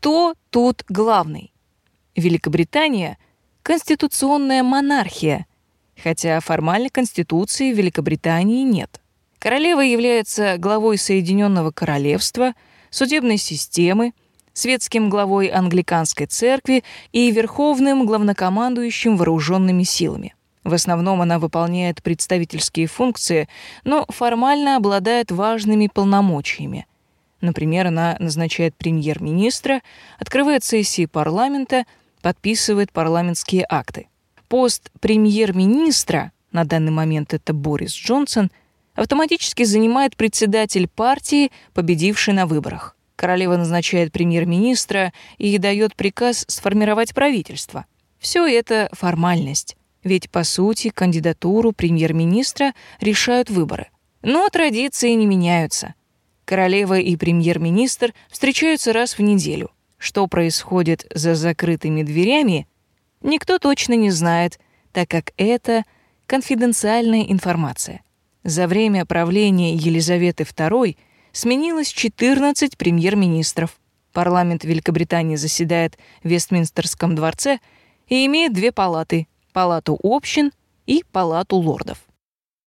Кто тут главный? Великобритания – конституционная монархия, хотя формальной конституции в Великобритании нет. Королева является главой Соединенного Королевства, судебной системы, светским главой англиканской церкви и верховным главнокомандующим вооруженными силами. В основном она выполняет представительские функции, но формально обладает важными полномочиями. Например, она назначает премьер-министра, открывает сессии парламента, подписывает парламентские акты. Пост премьер-министра, на данный момент это Борис Джонсон, автоматически занимает председатель партии, победивший на выборах. Королева назначает премьер-министра и дает приказ сформировать правительство. Все это формальность, ведь, по сути, кандидатуру премьер-министра решают выборы. Но традиции не меняются. Королева и премьер-министр встречаются раз в неделю. Что происходит за закрытыми дверями, никто точно не знает, так как это конфиденциальная информация. За время правления Елизаветы II – сменилось 14 премьер-министров. Парламент Великобритании заседает в Вестминстерском дворце и имеет две палаты – палату общин и палату лордов.